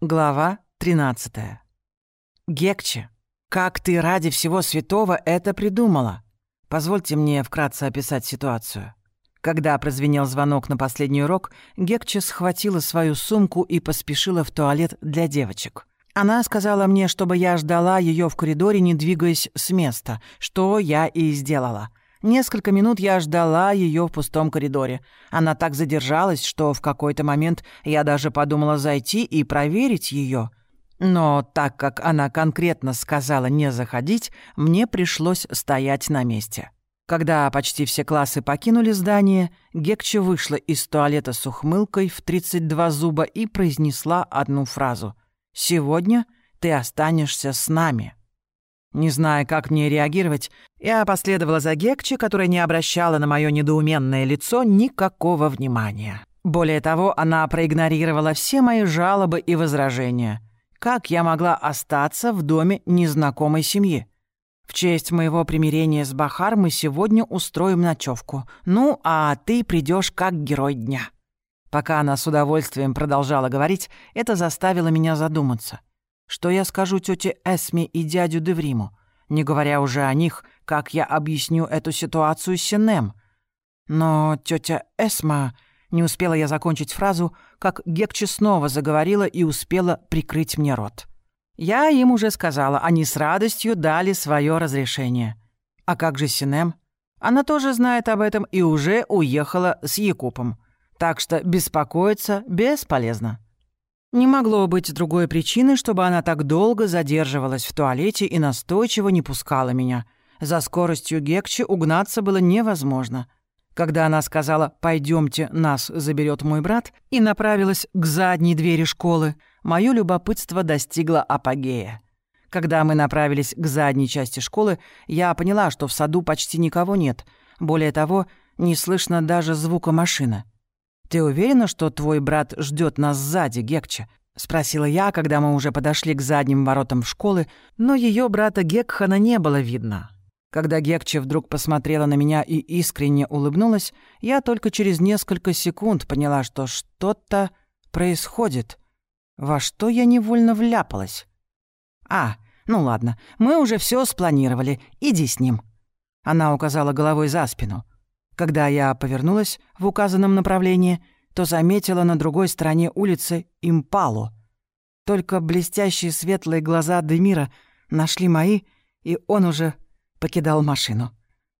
Глава 13. Гекче, как ты ради всего святого это придумала? Позвольте мне вкратце описать ситуацию. Когда прозвенел звонок на последний урок, Гекче схватила свою сумку и поспешила в туалет для девочек. Она сказала мне, чтобы я ждала ее в коридоре, не двигаясь с места, что я и сделала. Несколько минут я ждала ее в пустом коридоре. Она так задержалась, что в какой-то момент я даже подумала зайти и проверить ее. Но так как она конкретно сказала не заходить, мне пришлось стоять на месте. Когда почти все классы покинули здание, Гекче вышла из туалета с ухмылкой в 32 зуба и произнесла одну фразу. «Сегодня ты останешься с нами». Не зная, как мне реагировать, я последовала за Гекче, которая не обращала на мое недоуменное лицо никакого внимания. Более того, она проигнорировала все мои жалобы и возражения. Как я могла остаться в доме незнакомой семьи? В честь моего примирения с Бахар мы сегодня устроим ночевку. Ну, а ты придешь как герой дня». Пока она с удовольствием продолжала говорить, это заставило меня задуматься. Что я скажу тете Эсме и дядю Девриму? Не говоря уже о них, как я объясню эту ситуацию Синем? Но тетя Эсма... Не успела я закончить фразу, как Гекче снова заговорила и успела прикрыть мне рот. Я им уже сказала, они с радостью дали свое разрешение. А как же Синем? Она тоже знает об этом и уже уехала с Якупом. Так что беспокоиться бесполезно. Не могло быть другой причины, чтобы она так долго задерживалась в туалете и настойчиво не пускала меня. За скоростью Гекчи угнаться было невозможно. Когда она сказала «пойдемте, нас заберет мой брат» и направилась к задней двери школы, мое любопытство достигло апогея. Когда мы направились к задней части школы, я поняла, что в саду почти никого нет. Более того, не слышно даже звука машины. «Ты уверена, что твой брат ждет нас сзади, Гекче?» — спросила я, когда мы уже подошли к задним воротам школы, но ее брата Гекхана не было видно. Когда Гекче вдруг посмотрела на меня и искренне улыбнулась, я только через несколько секунд поняла, что что-то происходит. Во что я невольно вляпалась? «А, ну ладно, мы уже все спланировали, иди с ним». Она указала головой за спину. Когда я повернулась в указанном направлении, то заметила на другой стороне улицы импалу. Только блестящие светлые глаза Демира нашли мои, и он уже покидал машину.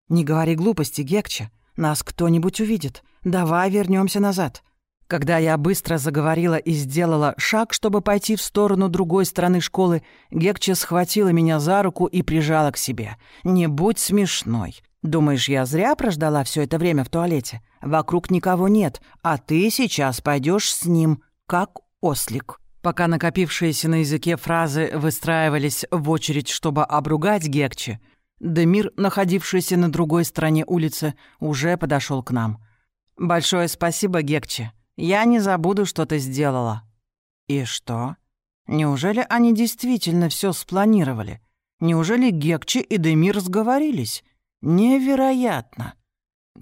«Не говори глупости, Гекча. Нас кто-нибудь увидит. Давай вернемся назад». Когда я быстро заговорила и сделала шаг, чтобы пойти в сторону другой стороны школы, Гекча схватила меня за руку и прижала к себе. «Не будь смешной. Думаешь, я зря прождала все это время в туалете? Вокруг никого нет, а ты сейчас пойдешь с ним, как ослик». Пока накопившиеся на языке фразы выстраивались в очередь, чтобы обругать Гекче, Демир, находившийся на другой стороне улицы, уже подошел к нам. «Большое спасибо, Гекче. Я не забуду, что ты сделала». «И что? Неужели они действительно все спланировали? Неужели Гекче и Демир сговорились?» Невероятно.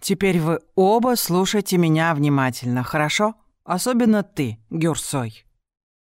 Теперь вы оба слушайте меня внимательно, хорошо? Особенно ты, Гюрсой.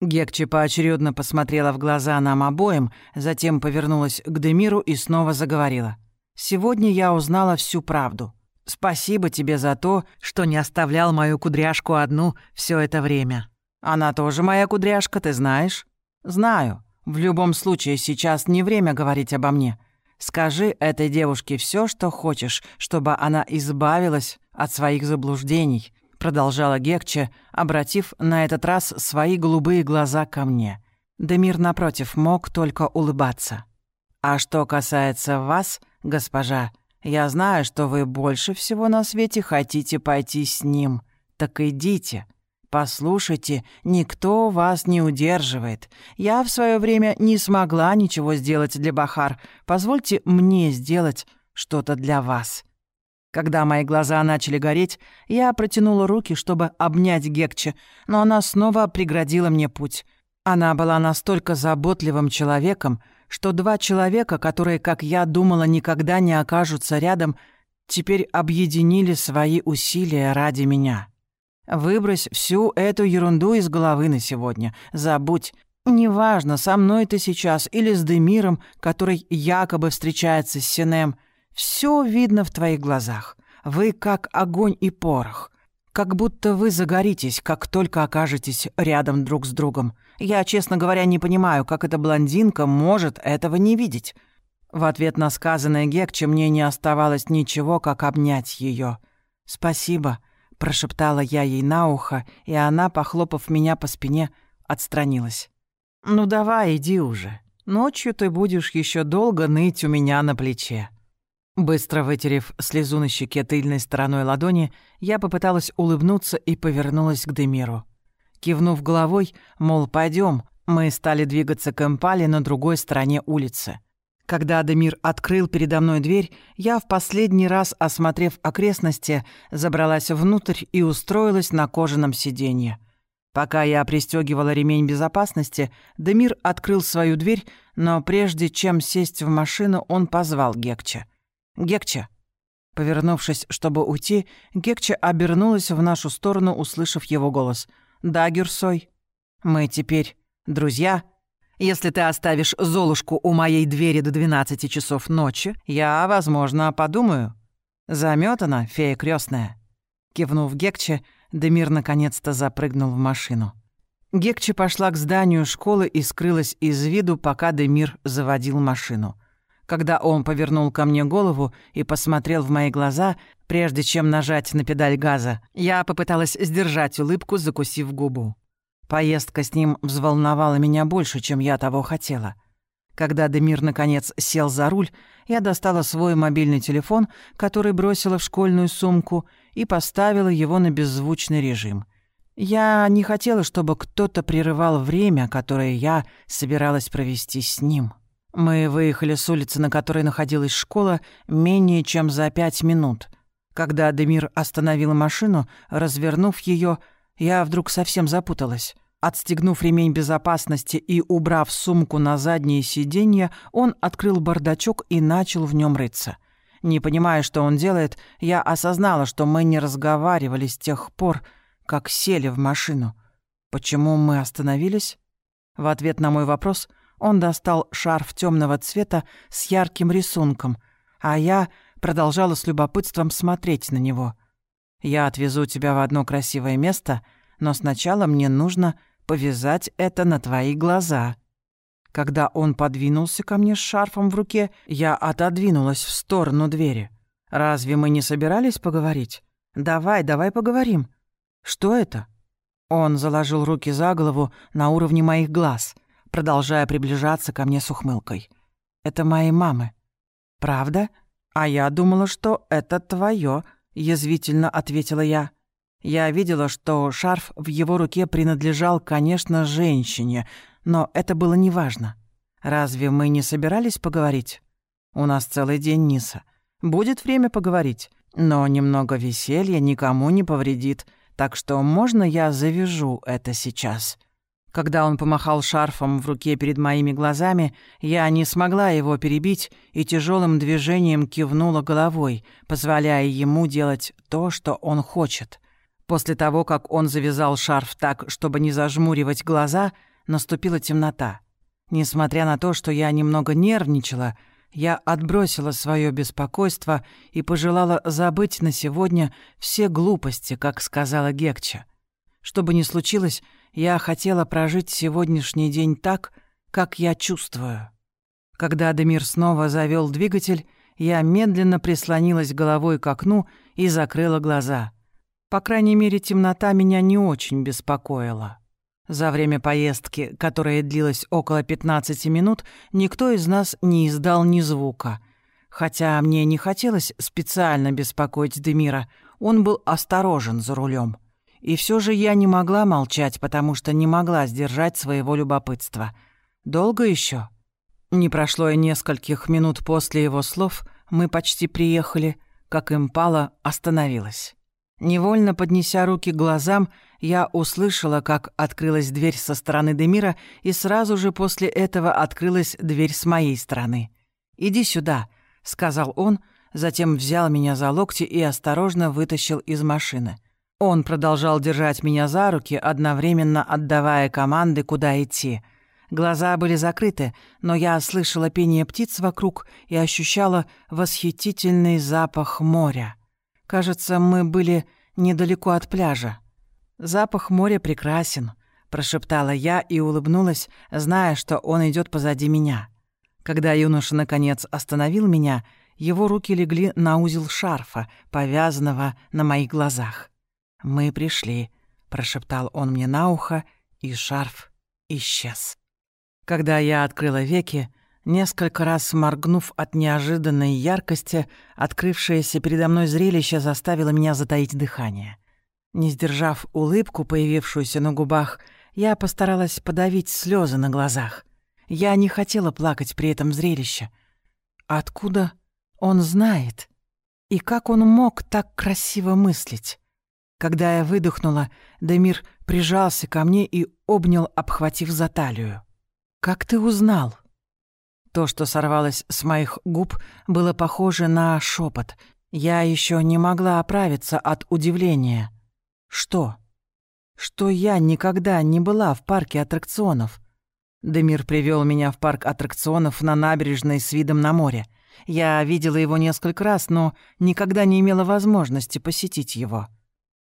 Гекче поочередно посмотрела в глаза нам обоим, затем повернулась к Демиру и снова заговорила. «Сегодня я узнала всю правду. Спасибо тебе за то, что не оставлял мою кудряшку одну все это время. Она тоже моя кудряшка, ты знаешь?» «Знаю. В любом случае, сейчас не время говорить обо мне. Скажи этой девушке все, что хочешь, чтобы она избавилась от своих заблуждений», продолжала Гекче, обратив на этот раз свои голубые глаза ко мне. Демир, напротив, мог только улыбаться. «А что касается вас, госпожа, я знаю, что вы больше всего на свете хотите пойти с ним. Так идите. «Послушайте, никто вас не удерживает. Я в свое время не смогла ничего сделать для Бахар. Позвольте мне сделать что-то для вас». Когда мои глаза начали гореть, я протянула руки, чтобы обнять Гекче, но она снова преградила мне путь. Она была настолько заботливым человеком, что два человека, которые, как я думала, никогда не окажутся рядом, теперь объединили свои усилия ради меня. Выбрось всю эту ерунду из головы на сегодня. Забудь. Неважно, со мной ты сейчас или с Демиром, который якобы встречается с Синем. Все видно в твоих глазах. Вы как огонь и порох. Как будто вы загоритесь, как только окажетесь рядом друг с другом. Я, честно говоря, не понимаю, как эта блондинка может этого не видеть. В ответ на сказанное Гекче мне не оставалось ничего, как обнять ее. «Спасибо», — прошептала я ей на ухо, и она, похлопав меня по спине, отстранилась. «Ну давай, иди уже. Ночью ты будешь еще долго ныть у меня на плече». Быстро вытерев слезу на щеке тыльной стороной ладони, я попыталась улыбнуться и повернулась к Демиру. Кивнув головой, мол, пойдем, мы стали двигаться к Эмпале на другой стороне улицы. Когда Демир открыл передо мной дверь, я в последний раз, осмотрев окрестности, забралась внутрь и устроилась на кожаном сиденье. Пока я пристегивала ремень безопасности, Демир открыл свою дверь, но прежде чем сесть в машину, он позвал Гекча. «Гекча!» Повернувшись, чтобы уйти, Гекча обернулась в нашу сторону, услышав его голос. «Да, Гюрсой, мы теперь друзья?» Если ты оставишь Золушку у моей двери до 12 часов ночи, я, возможно, подумаю. Заметана, фея крестная. Кивнув Гекче, Демир наконец-то запрыгнул в машину. Гекче пошла к зданию школы и скрылась из виду, пока Демир заводил машину. Когда он повернул ко мне голову и посмотрел в мои глаза, прежде чем нажать на педаль газа, я попыталась сдержать улыбку, закусив губу. Поездка с ним взволновала меня больше, чем я того хотела. Когда Демир наконец сел за руль, я достала свой мобильный телефон, который бросила в школьную сумку, и поставила его на беззвучный режим. Я не хотела, чтобы кто-то прерывал время, которое я собиралась провести с ним. Мы выехали с улицы, на которой находилась школа, менее чем за пять минут. Когда Демир остановил машину, развернув ее, я вдруг совсем запуталась. Отстегнув ремень безопасности и убрав сумку на заднее сиденье, он открыл бардачок и начал в нем рыться. Не понимая, что он делает, я осознала, что мы не разговаривали с тех пор, как сели в машину. Почему мы остановились? В ответ на мой вопрос он достал шарф темного цвета с ярким рисунком, а я продолжала с любопытством смотреть на него. «Я отвезу тебя в одно красивое место», но сначала мне нужно повязать это на твои глаза». Когда он подвинулся ко мне с шарфом в руке, я отодвинулась в сторону двери. «Разве мы не собирались поговорить? Давай, давай поговорим. Что это?» Он заложил руки за голову на уровне моих глаз, продолжая приближаться ко мне с ухмылкой. «Это моей мамы». «Правда? А я думала, что это твое», — язвительно ответила я. Я видела, что шарф в его руке принадлежал, конечно, женщине, но это было неважно. Разве мы не собирались поговорить? У нас целый день Ниса. Будет время поговорить, но немного веселья никому не повредит, так что можно я завяжу это сейчас?» Когда он помахал шарфом в руке перед моими глазами, я не смогла его перебить и тяжелым движением кивнула головой, позволяя ему делать то, что он хочет. После того, как он завязал шарф так, чтобы не зажмуривать глаза, наступила темнота. Несмотря на то, что я немного нервничала, я отбросила свое беспокойство и пожелала забыть на сегодня все глупости, как сказала Гекча. Что бы ни случилось, я хотела прожить сегодняшний день так, как я чувствую. Когда Демир снова завел двигатель, я медленно прислонилась головой к окну и закрыла глаза. По крайней мере, темнота меня не очень беспокоила. За время поездки, которая длилась около 15 минут, никто из нас не издал ни звука. Хотя мне не хотелось специально беспокоить Демира, он был осторожен за рулем. И все же я не могла молчать, потому что не могла сдержать своего любопытства. Долго еще? Не прошло и нескольких минут после его слов, мы почти приехали, как импала остановилась. Невольно поднеся руки к глазам, я услышала, как открылась дверь со стороны Демира, и сразу же после этого открылась дверь с моей стороны. «Иди сюда», — сказал он, затем взял меня за локти и осторожно вытащил из машины. Он продолжал держать меня за руки, одновременно отдавая команды, куда идти. Глаза были закрыты, но я слышала пение птиц вокруг и ощущала восхитительный запах моря. Кажется, мы были недалеко от пляжа. «Запах моря прекрасен», — прошептала я и улыбнулась, зная, что он идет позади меня. Когда юноша, наконец, остановил меня, его руки легли на узел шарфа, повязанного на моих глазах. «Мы пришли», — прошептал он мне на ухо, и шарф исчез. Когда я открыла веки, несколько раз моргнув от неожиданной яркости, открывшееся передо мной зрелище заставило меня затаить дыхание. Не сдержав улыбку, появившуюся на губах, я постаралась подавить слезы на глазах. Я не хотела плакать при этом зрелище. Откуда он знает? И как он мог так красиво мыслить? Когда я выдохнула, Демир прижался ко мне и обнял, обхватив за талию. «Как ты узнал?» То, что сорвалось с моих губ, было похоже на шепот. Я еще не могла оправиться от удивления. «Что?» «Что я никогда не была в парке аттракционов?» Демир привел меня в парк аттракционов на набережной с видом на море. Я видела его несколько раз, но никогда не имела возможности посетить его.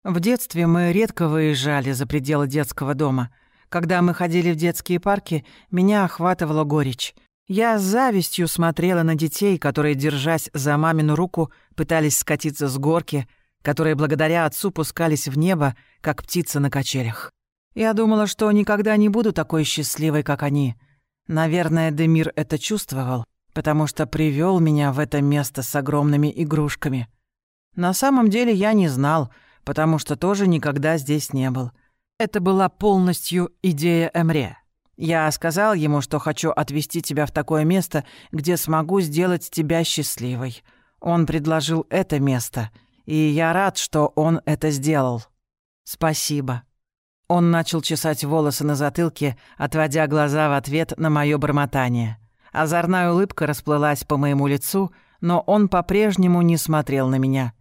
В детстве мы редко выезжали за пределы детского дома — когда мы ходили в детские парки, меня охватывала горечь. Я с завистью смотрела на детей, которые, держась за мамину руку, пытались скатиться с горки, которые благодаря отцу пускались в небо, как птицы на качелях. Я думала, что никогда не буду такой счастливой, как они. Наверное, Демир это чувствовал, потому что привел меня в это место с огромными игрушками. На самом деле я не знал, потому что тоже никогда здесь не был. Это была полностью идея Эмре. Я сказал ему, что хочу отвезти тебя в такое место, где смогу сделать тебя счастливой. Он предложил это место, и я рад, что он это сделал. Спасибо. Он начал чесать волосы на затылке, отводя глаза в ответ на мое бормотание. Озорная улыбка расплылась по моему лицу, но он по-прежнему не смотрел на меня.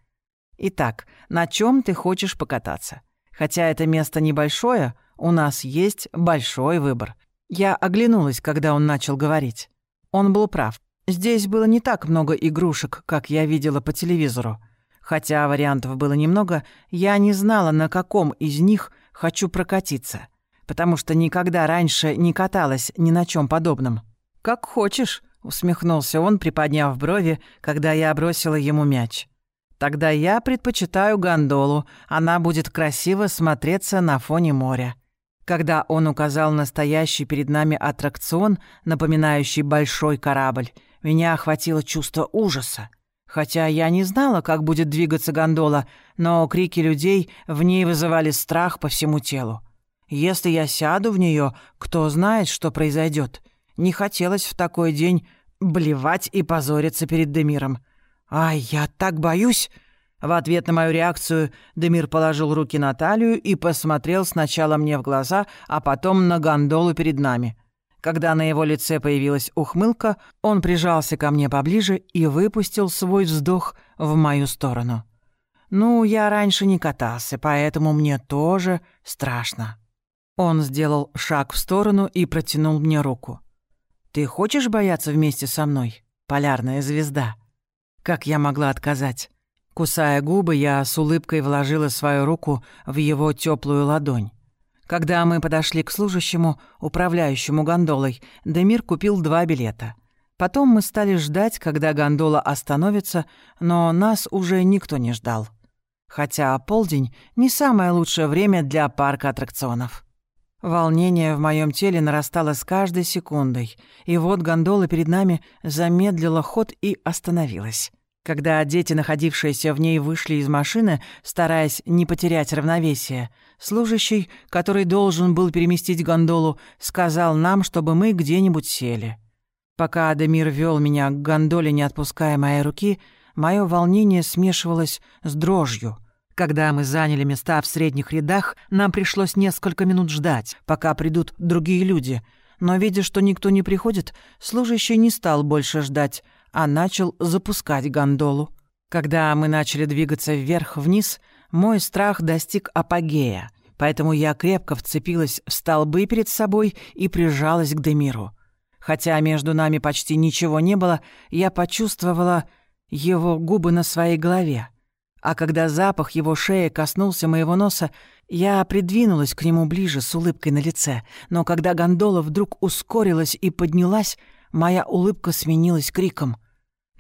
«Итак, на чем ты хочешь покататься?» Хотя это место небольшое, у нас есть большой выбор. Я оглянулась, когда он начал говорить. Он был прав. Здесь было не так много игрушек, как я видела по телевизору. Хотя вариантов было немного, я не знала, на каком из них хочу прокатиться, потому что никогда раньше не каталась ни на чем подобном. «Как хочешь», — усмехнулся он, приподняв брови, когда я бросила ему мяч. Тогда я предпочитаю гондолу, она будет красиво смотреться на фоне моря. Когда он указал настоящий перед нами аттракцион, напоминающий большой корабль, меня охватило чувство ужаса. Хотя я не знала, как будет двигаться гондола, но крики людей в ней вызывали страх по всему телу. Если я сяду в нее, кто знает, что произойдет. Не хотелось в такой день блевать и позориться перед Демиром. «Ай, я так боюсь!» В ответ на мою реакцию Демир положил руки на талию и посмотрел сначала мне в глаза, а потом на гондолу перед нами. Когда на его лице появилась ухмылка, он прижался ко мне поближе и выпустил свой вздох в мою сторону. «Ну, я раньше не катался, поэтому мне тоже страшно». Он сделал шаг в сторону и протянул мне руку. «Ты хочешь бояться вместе со мной, полярная звезда?» Как я могла отказать? Кусая губы, я с улыбкой вложила свою руку в его теплую ладонь. Когда мы подошли к служащему, управляющему гондолой, Демир купил два билета. Потом мы стали ждать, когда гондола остановится, но нас уже никто не ждал. Хотя полдень — не самое лучшее время для парка аттракционов. Волнение в моем теле нарастало с каждой секундой, и вот гондола перед нами замедлила ход и остановилась. Когда дети, находившиеся в ней, вышли из машины, стараясь не потерять равновесие, служащий, который должен был переместить гондолу, сказал нам, чтобы мы где-нибудь сели. Пока Адамир вел меня к гондоле, не отпуская моей руки, мое волнение смешивалось с дрожью — когда мы заняли места в средних рядах, нам пришлось несколько минут ждать, пока придут другие люди. Но видя, что никто не приходит, служащий не стал больше ждать, а начал запускать гондолу. Когда мы начали двигаться вверх-вниз, мой страх достиг апогея, Поэтому я крепко вцепилась в столбы перед собой и прижалась к Демиру. Хотя между нами почти ничего не было, я почувствовала его губы на своей голове. А когда запах его шеи коснулся моего носа, я придвинулась к нему ближе с улыбкой на лице. Но когда гондола вдруг ускорилась и поднялась, моя улыбка сменилась криком.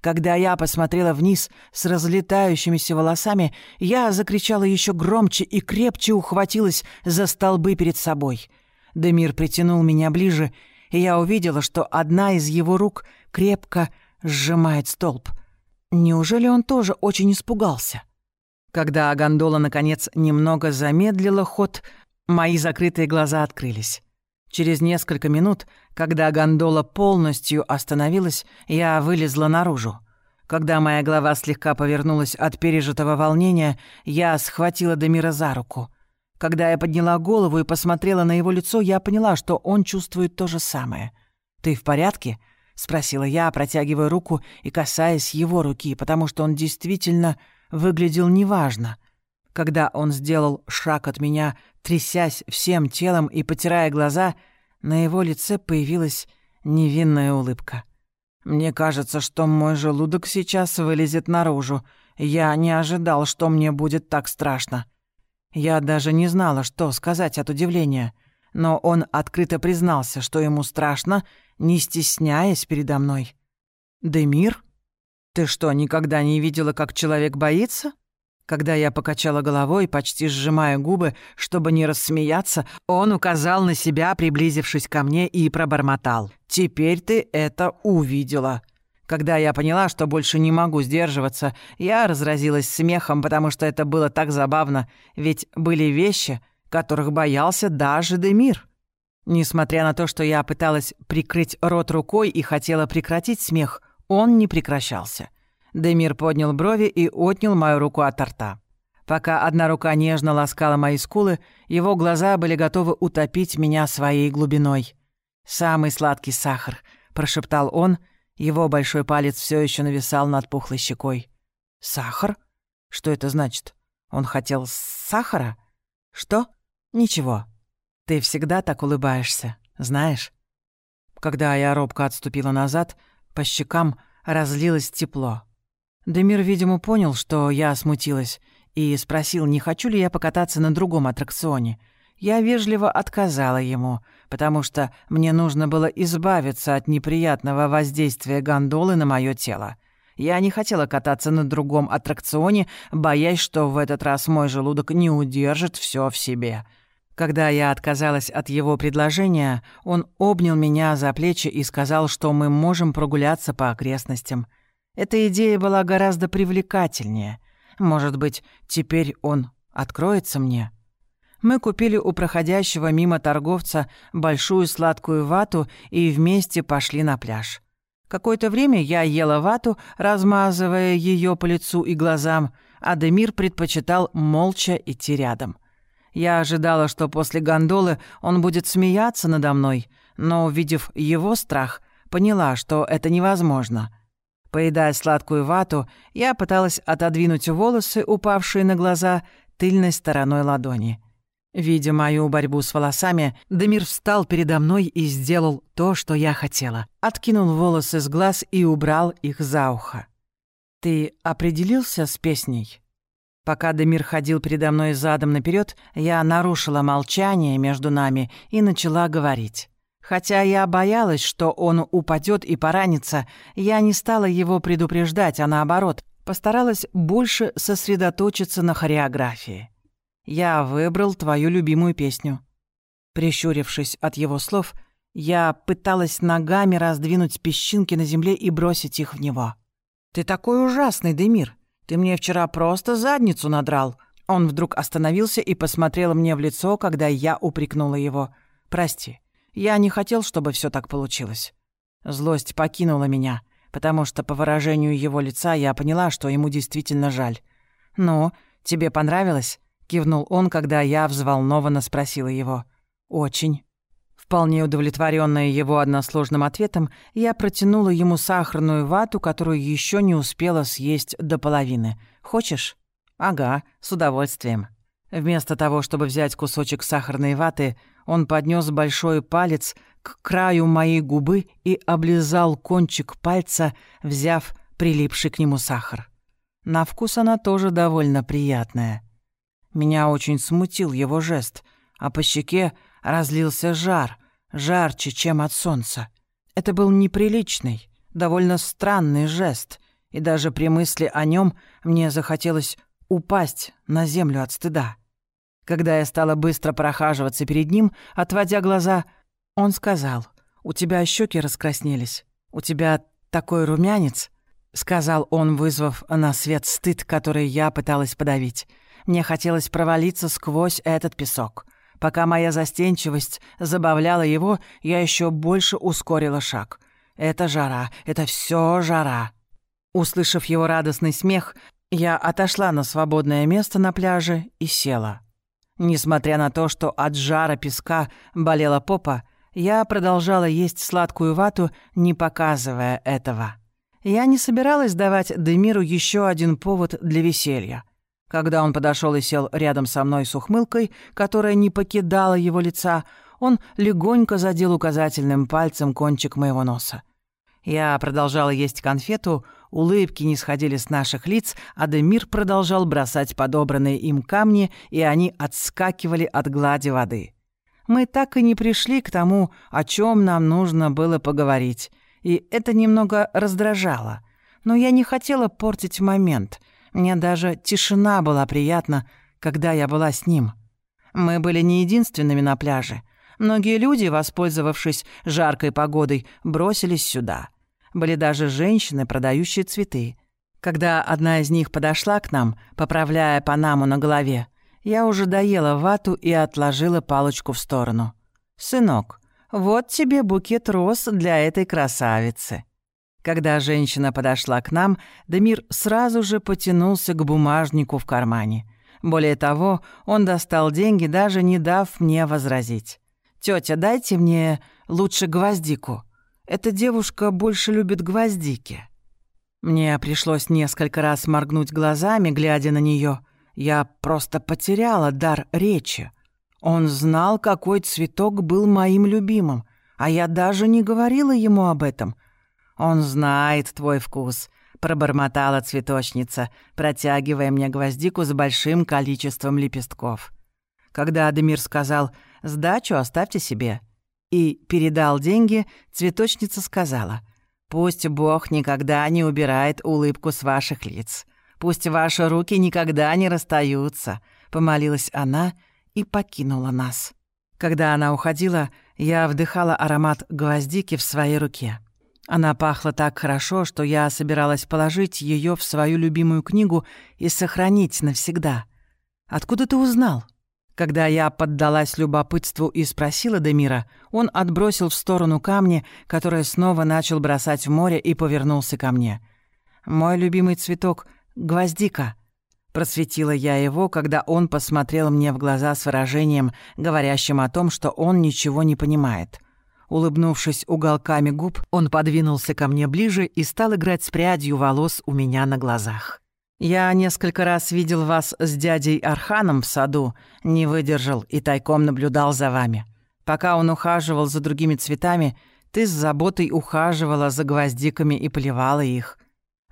Когда я посмотрела вниз с разлетающимися волосами, я закричала еще громче и крепче ухватилась за столбы перед собой. Демир притянул меня ближе, и я увидела, что одна из его рук крепко сжимает столб. Неужели он тоже очень испугался? Когда гондола, наконец, немного замедлила ход, мои закрытые глаза открылись. Через несколько минут, когда гондола полностью остановилась, я вылезла наружу. Когда моя голова слегка повернулась от пережитого волнения, я схватила Демира за руку — когда я подняла голову и посмотрела на его лицо, я поняла, что он чувствует то же самое. «Ты в порядке?» — спросила я, протягивая руку и касаясь его руки, потому что он действительно выглядел неважно. Когда он сделал шаг от меня, трясясь всем телом и потирая глаза, на его лице появилась невинная улыбка. «Мне кажется, что мой желудок сейчас вылезет наружу. Я не ожидал, что мне будет так страшно». Я даже не знала, что сказать от удивления, но он открыто признался, что ему страшно, не стесняясь передо мной. «Демир? Ты что, никогда не видела, как человек боится?» Когда я покачала головой, почти сжимая губы, чтобы не рассмеяться, он указал на себя, приблизившись ко мне, и пробормотал. «Теперь ты это увидела». Когда я поняла, что больше не могу сдерживаться, я разразилась смехом, потому что это было так забавно, ведь были вещи, которых боялся даже Демир. Несмотря на то, что я пыталась прикрыть рот рукой и хотела прекратить смех, он не прекращался. Демир поднял брови и отнял мою руку от рта. Пока одна рука нежно ласкала мои скулы, его глаза были готовы утопить меня своей глубиной. «Самый сладкий сахар», — прошептал он, — его большой палец все еще нависал над пухлой щекой. «Сахар? Что это значит? Он хотел сахара? Что? Ничего. Ты всегда так улыбаешься, знаешь?» Когда я робко отступила назад, по щекам разлилось тепло. Демир, видимо, понял, что я смутилась, и спросил, не хочу ли я покататься на другом аттракционе — я вежливо отказала ему, потому что мне нужно было избавиться от неприятного воздействия гондолы на мое тело. Я не хотела кататься на другом аттракционе, боясь, что в этот раз мой желудок не удержит все в себе. Когда я отказалась от его предложения, он обнял меня за плечи и сказал, что мы можем прогуляться по окрестностям. Эта идея была гораздо привлекательнее. Может быть, теперь он откроется мне?» мы купили у проходящего мимо торговца большую сладкую вату и вместе пошли на пляж. Какое-то время я ела вату, размазывая ее по лицу и глазам, а Демир предпочитал молча идти рядом. Я ожидала, что после гондолы он будет смеяться надо мной, но, увидев его страх, поняла, что это невозможно. Поедая сладкую вату, я пыталась отодвинуть волосы, упавшие на глаза, тыльной стороной ладони. Видя мою борьбу с волосами, Демир встал передо мной и сделал то, что я хотела. Откинул волосы с глаз и убрал их за ухо. «Ты определился с песней?» Пока Демир ходил передо мной задом наперед, я нарушила молчание между нами и начала говорить. Хотя я боялась, что он упадет и поранится, я не стала его предупреждать, а наоборот, постаралась больше сосредоточиться на хореографии. Я выбрал твою любимую песню». Прищурившись от его слов, я пыталась ногами раздвинуть песчинки на земле и бросить их в него. «Ты такой ужасный, Демир! Ты мне вчера просто задницу надрал!» Он вдруг остановился и посмотрел мне в лицо, когда я упрекнула его. «Прости, я не хотел, чтобы все так получилось». Злость покинула меня, потому что по выражению его лица я поняла, что ему действительно жаль. «Ну, тебе понравилось?» кивнул он, когда я взволнованно спросила его. «Очень». Вполне удовлетворенная его односложным ответом, я протянула ему сахарную вату, которую еще не успела съесть до половины. «Хочешь?» «Ага, с удовольствием». Вместо того, чтобы взять кусочек сахарной ваты, он поднес большой палец к краю моей губы и облизал кончик пальца, взяв прилипший к нему сахар. На вкус она тоже довольно приятная. Меня очень смутил его жест, а по щеке разлился жар, жарче, чем от солнца. Это был неприличный, довольно странный жест, и даже при мысли о нем мне захотелось упасть на землю от стыда. Когда я стала быстро прохаживаться перед ним, отводя глаза, он сказал, «У тебя щеки раскраснелись, у тебя такой румянец», — сказал он, вызвав на свет стыд, который я пыталась подавить. Мне хотелось провалиться сквозь этот песок. Пока моя застенчивость забавляла его, я еще больше ускорила шаг. Это жара, это все жара. Услышав его радостный смех, я отошла на свободное место на пляже и села. Несмотря на то, что от жара песка болела попа, я продолжала есть сладкую вату, не показывая этого. Я не собиралась давать Демиру еще один повод для веселья. Когда он подошел и сел рядом со мной с ухмылкой, которая не покидала его лица, он легонько задел указательным пальцем кончик моего носа. Я продолжала есть конфету, улыбки не сходили с наших лиц, а Демир продолжал бросать подобранные им камни, и они отскакивали от глади воды. Мы так и не пришли к тому, о чем нам нужно было поговорить, и это немного раздражало. Но я не хотела портить момент — мне даже тишина была приятна, когда я была с ним. Мы были не единственными на пляже. Многие люди, воспользовавшись жаркой погодой, бросились сюда. Были даже женщины, продающие цветы. Когда одна из них подошла к нам, поправляя панаму на голове, я уже доела вату и отложила палочку в сторону. «Сынок, вот тебе букет роз для этой красавицы». Когда женщина подошла к нам, Демир сразу же потянулся к бумажнику в кармане. Более того, он достал деньги, даже не дав мне возразить. «Тётя, дайте мне лучше гвоздику. Эта девушка больше любит гвоздики». Мне пришлось несколько раз моргнуть глазами, глядя на неё. Я просто потеряла дар речи. Он знал, какой цветок был моим любимым, а я даже не говорила ему об этом — «Он знает твой вкус», — пробормотала цветочница, протягивая мне гвоздику с большим количеством лепестков. Когда Адемир сказал «сдачу оставьте себе» и передал деньги, цветочница сказала «пусть Бог никогда не убирает улыбку с ваших лиц, пусть ваши руки никогда не расстаются», — помолилась она и покинула нас. Когда она уходила, я вдыхала аромат гвоздики в своей руке. Она пахла так хорошо, что я собиралась положить ее в свою любимую книгу и сохранить навсегда. «Откуда ты узнал?» Когда я поддалась любопытству и спросила Демира, он отбросил в сторону камни, которые снова начал бросать в море и повернулся ко мне. «Мой любимый цветок — гвоздика», — просветила я его, когда он посмотрел мне в глаза с выражением, говорящим о том, что он ничего не понимает — Улыбнувшись уголками губ, он подвинулся ко мне ближе и стал играть с прядью волос у меня на глазах. «Я несколько раз видел вас с дядей Арханом в саду, не выдержал и тайком наблюдал за вами. Пока он ухаживал за другими цветами, ты с заботой ухаживала за гвоздиками и поливала их».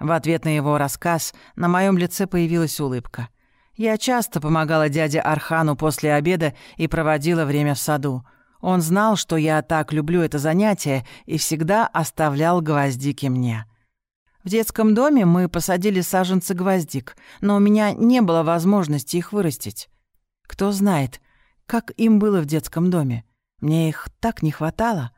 В ответ на его рассказ на моем лице появилась улыбка. Я часто помогала дяде Архану после обеда и проводила время в саду. Он знал, что я так люблю это занятие и всегда оставлял гвоздики мне. В детском доме мы посадили саженцы гвоздик, но у меня не было возможности их вырастить. Кто знает, как им было в детском доме. Мне их так не хватало.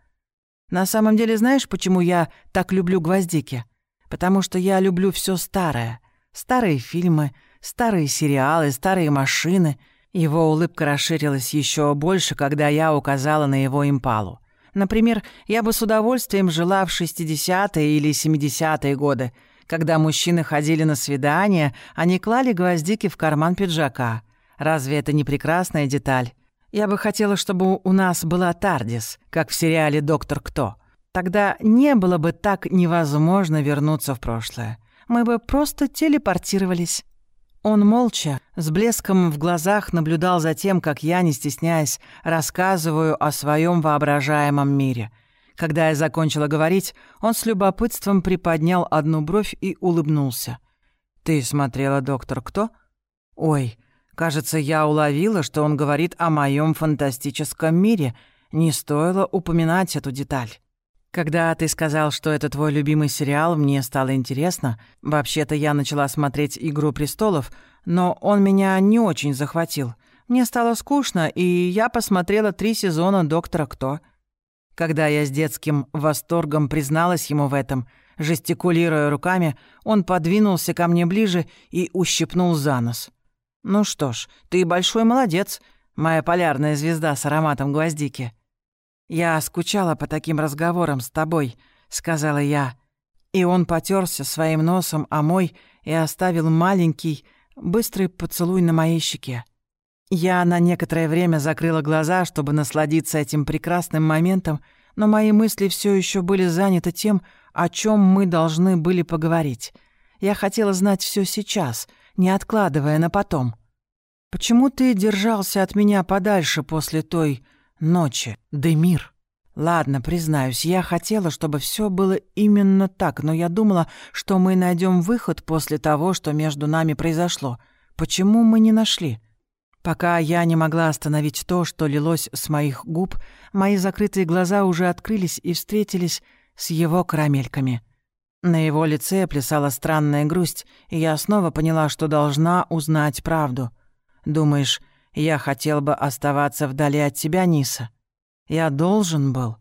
На самом деле, знаешь, почему я так люблю гвоздики? Потому что я люблю все старое. Старые фильмы, старые сериалы, старые машины — его улыбка расширилась еще больше, когда я указала на его импалу. Например, я бы с удовольствием жила в 60-е или 70-е годы, когда мужчины ходили на свидания, они клали гвоздики в карман пиджака. Разве это не прекрасная деталь? Я бы хотела, чтобы у нас была Тардис, как в сериале «Доктор Кто». Тогда не было бы так невозможно вернуться в прошлое. Мы бы просто телепортировались. Он молча, с блеском в глазах наблюдал за тем, как я, не стесняясь, рассказываю о своем воображаемом мире. Когда я закончила говорить, он с любопытством приподнял одну бровь и улыбнулся. «Ты смотрела, доктор, кто?» «Ой, кажется, я уловила, что он говорит о моем фантастическом мире. Не стоило упоминать эту деталь». Когда ты сказал, что это твой любимый сериал, мне стало интересно. Вообще-то я начала смотреть «Игру престолов», но он меня не очень захватил. Мне стало скучно, и я посмотрела три сезона «Доктора Кто». Когда я с детским восторгом призналась ему в этом, жестикулируя руками, он подвинулся ко мне ближе и ущипнул за нос. «Ну что ж, ты большой молодец, моя полярная звезда с ароматом гвоздики». «Я скучала по таким разговорам с тобой», — сказала я. И он потерся своим носом о мой и оставил маленький, быстрый поцелуй на моей щеке. Я на некоторое время закрыла глаза, чтобы насладиться этим прекрасным моментом, но мои мысли все еще были заняты тем, о чем мы должны были поговорить. Я хотела знать все сейчас, не откладывая на потом. «Почему ты держался от меня подальше после той ночи, Демир. Ладно, признаюсь, я хотела, чтобы все было именно так, но я думала, что мы найдем выход после того, что между нами произошло. Почему мы не нашли? Пока я не могла остановить то, что лилось с моих губ, мои закрытые глаза уже открылись и встретились с его карамельками. На его лице плясала странная грусть, и я снова поняла, что должна узнать правду. Думаешь, я хотел бы оставаться вдали от тебя, Ниса. Я должен был.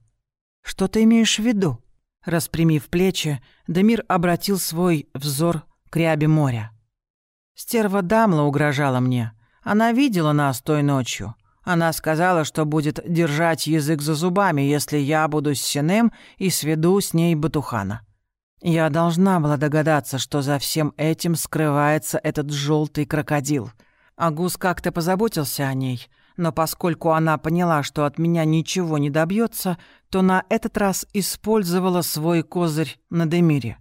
Что ты имеешь в виду? Распрямив плечи, Демир обратил свой взор к рябе моря. Стерва Дамла угрожала мне. Она видела нас той ночью. Она сказала, что будет держать язык за зубами, если я буду с Синем и сведу с ней Батухана. Я должна была догадаться, что за всем этим скрывается этот желтый крокодил — Агус как-то позаботился о ней, но поскольку она поняла, что от меня ничего не добьется, то на этот раз использовала свой козырь на Демире.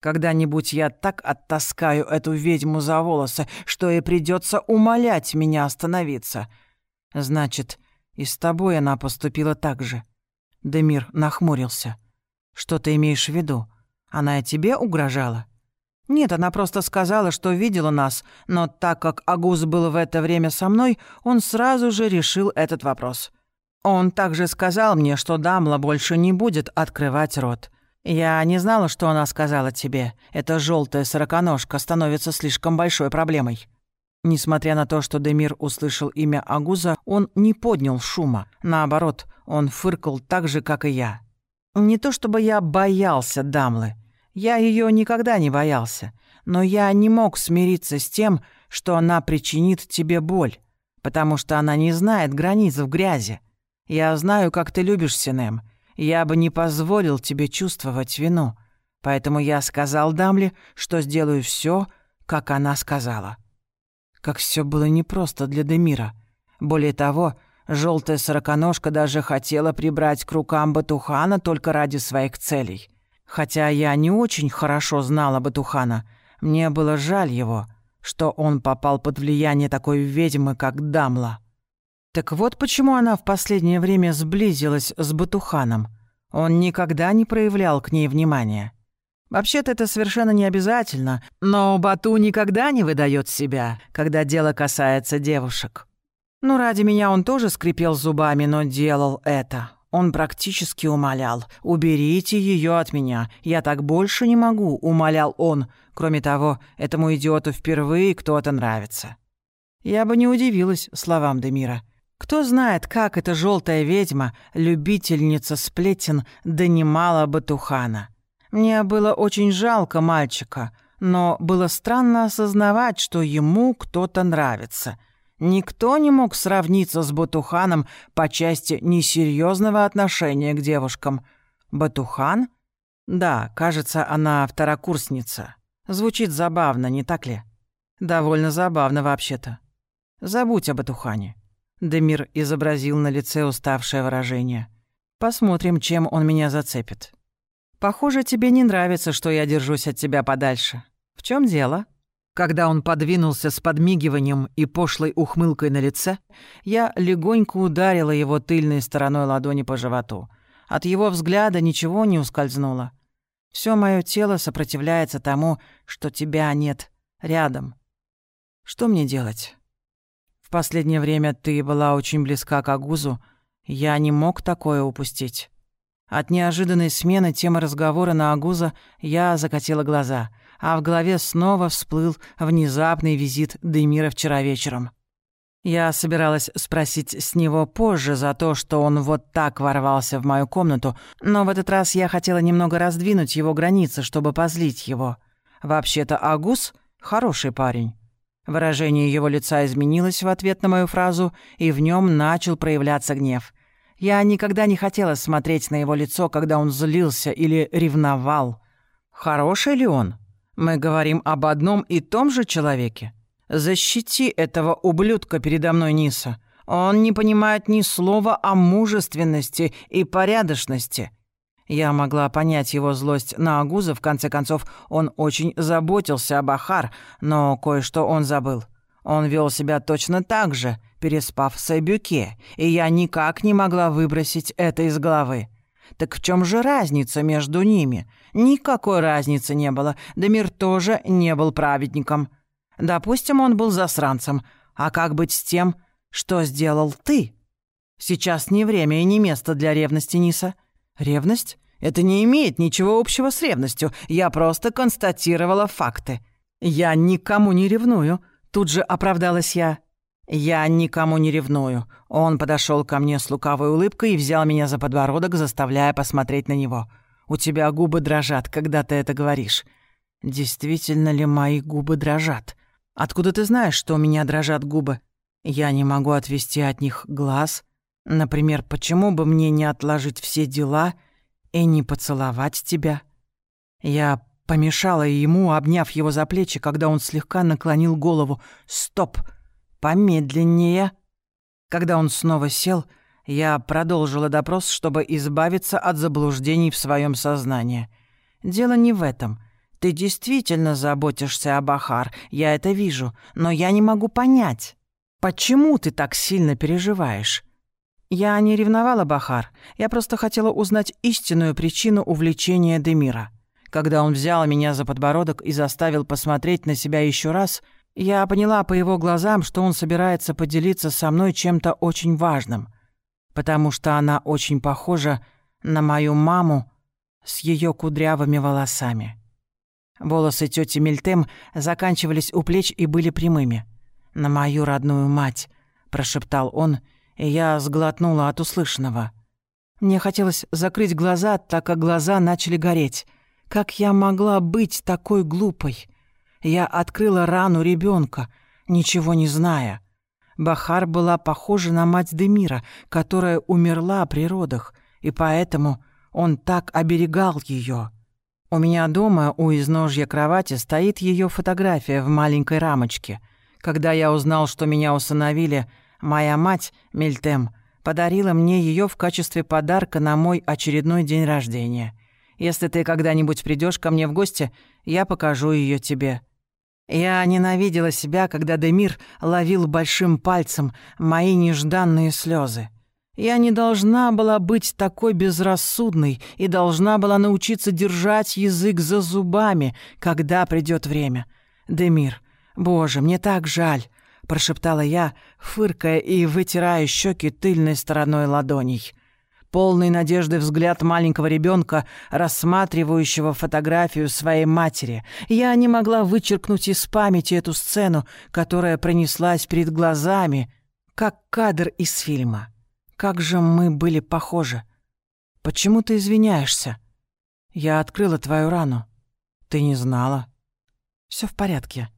Когда-нибудь я так оттаскаю эту ведьму за волосы, что ей придется умолять меня остановиться. Значит, и с тобой она поступила так же. Демир нахмурился. Что ты имеешь в виду? Она и тебе угрожала? «Нет, она просто сказала, что видела нас, но так как Агус был в это время со мной, он сразу же решил этот вопрос. Он также сказал мне, что Дамла больше не будет открывать рот. Я не знала, что она сказала тебе. Эта желтая сороконожка становится слишком большой проблемой». Несмотря на то, что Демир услышал имя Агуза, он не поднял шума. Наоборот, он фыркал так же, как и я. Не то чтобы я боялся Дамлы. Я ее никогда не боялся, но я не мог смириться с тем, что она причинит тебе боль, потому что она не знает границ в грязи. Я знаю, как ты любишь Синем. Я бы не позволил тебе чувствовать вину. Поэтому я сказал Дамле, что сделаю все, как она сказала. Как все было непросто для Демира. Более того, желтая сороконожка даже хотела прибрать к рукам Батухана только ради своих целей. Хотя я не очень хорошо знала Батухана, мне было жаль его, что он попал под влияние такой ведьмы, как Дамла. Так вот почему она в последнее время сблизилась с Батуханом. Он никогда не проявлял к ней внимания. Вообще-то это совершенно не обязательно, но Бату никогда не выдает себя, когда дело касается девушек. Ну, ради меня он тоже скрипел зубами, но делал это. Он практически умолял. «Уберите ее от меня. Я так больше не могу», — умолял он. Кроме того, этому идиоту впервые кто-то нравится. Я бы не удивилась словам Демира. Кто знает, как эта желтая ведьма, любительница сплетен, донимала Батухана. Мне было очень жалко мальчика, но было странно осознавать, что ему кто-то нравится — Никто не мог сравниться с Батуханом по части несерьезного отношения к девушкам. Батухан? Да, кажется, она второкурсница. Звучит забавно, не так ли? Довольно забавно вообще-то. Забудь о Батухане. Демир изобразил на лице уставшее выражение. Посмотрим, чем он меня зацепит. Похоже, тебе не нравится, что я держусь от тебя подальше. В чем дело? Когда он подвинулся с подмигиванием и пошлой ухмылкой на лице, я легонько ударила его тыльной стороной ладони по животу. От его взгляда ничего не ускользнуло. Все мое тело сопротивляется тому, что тебя нет рядом. Что мне делать? В последнее время ты была очень близка к Агузу. Я не мог такое упустить. От неожиданной смены темы разговора на Агуза я закатила глаза — а в голове снова всплыл внезапный визит Демира вчера вечером. Я собиралась спросить с него позже за то, что он вот так ворвался в мою комнату, но в этот раз я хотела немного раздвинуть его границы, чтобы позлить его. Вообще-то Агус — хороший парень. Выражение его лица изменилось в ответ на мою фразу, и в нем начал проявляться гнев. Я никогда не хотела смотреть на его лицо, когда он злился или ревновал. Хороший ли он? Мы говорим об одном и том же человеке. Защити этого ублюдка передо мной, Ниса. Он не понимает ни слова о мужественности и порядочности. Я могла понять его злость на Агуза, в конце концов, он очень заботился об Ахар, но кое-что он забыл. Он вел себя точно так же, переспав с Эбюке, и я никак не могла выбросить это из головы. Так в чем же разница между ними? Никакой разницы не было. Демир тоже не был праведником. Допустим, он был засранцем. А как быть с тем, что сделал ты? Сейчас не время и не место для ревности, Ниса. Ревность? Это не имеет ничего общего с ревностью. Я просто констатировала факты. Я никому не ревную. Тут же оправдалась я. «Я никому не ревную». Он подошел ко мне с лукавой улыбкой и взял меня за подбородок, заставляя посмотреть на него. «У тебя губы дрожат, когда ты это говоришь». «Действительно ли мои губы дрожат? Откуда ты знаешь, что у меня дрожат губы? Я не могу отвести от них глаз. Например, почему бы мне не отложить все дела и не поцеловать тебя?» Я помешала ему, обняв его за плечи, когда он слегка наклонил голову. «Стоп!» «Помедленнее». Когда он снова сел, я продолжила допрос, чтобы избавиться от заблуждений в своем сознании. Дело не в этом. Ты действительно заботишься об Ахар, я это вижу, но я не могу понять, почему ты так сильно переживаешь. Я не ревновала Бахар, я просто хотела узнать истинную причину увлечения Демира. Когда он взял меня за подбородок и заставил посмотреть на себя еще раз — я поняла по его глазам, что он собирается поделиться со мной чем-то очень важным, потому что она очень похожа на мою маму с ее кудрявыми волосами. Волосы тети Мильтем заканчивались у плеч и были прямыми. «На мою родную мать», — прошептал он, и я сглотнула от услышанного. Мне хотелось закрыть глаза, так как глаза начали гореть. Как я могла быть такой глупой? Я открыла рану ребенка, ничего не зная. Бахар была похожа на мать Демира, которая умерла при родах, и поэтому он так оберегал ее. У меня дома у изножья кровати стоит ее фотография в маленькой рамочке. Когда я узнал, что меня усыновили, моя мать, Мельтем, подарила мне ее в качестве подарка на мой очередной день рождения. Если ты когда-нибудь придешь ко мне в гости, я покажу ее тебе. Я ненавидела себя, когда Демир ловил большим пальцем мои нежданные слезы. Я не должна была быть такой безрассудной и должна была научиться держать язык за зубами, когда придет время. Демир, боже, мне так жаль, прошептала я, фыркая и вытирая щеки тыльной стороной ладоней полный надежды взгляд маленького ребенка, рассматривающего фотографию своей матери. Я не могла вычеркнуть из памяти эту сцену, которая пронеслась перед глазами, как кадр из фильма. Как же мы были похожи. Почему ты извиняешься? Я открыла твою рану. Ты не знала. Все в порядке.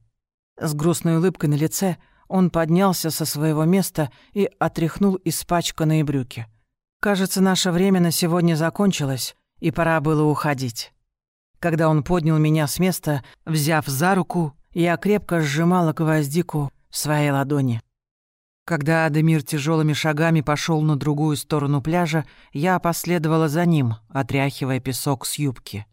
С грустной улыбкой на лице он поднялся со своего места и отряхнул испачканные брюки. Кажется, наше время на сегодня закончилось, и пора было уходить. Когда он поднял меня с места, взяв за руку, я крепко сжимала гвоздику в своей ладони. Когда Адемир тяжелыми шагами пошел на другую сторону пляжа, я последовала за ним, отряхивая песок с юбки.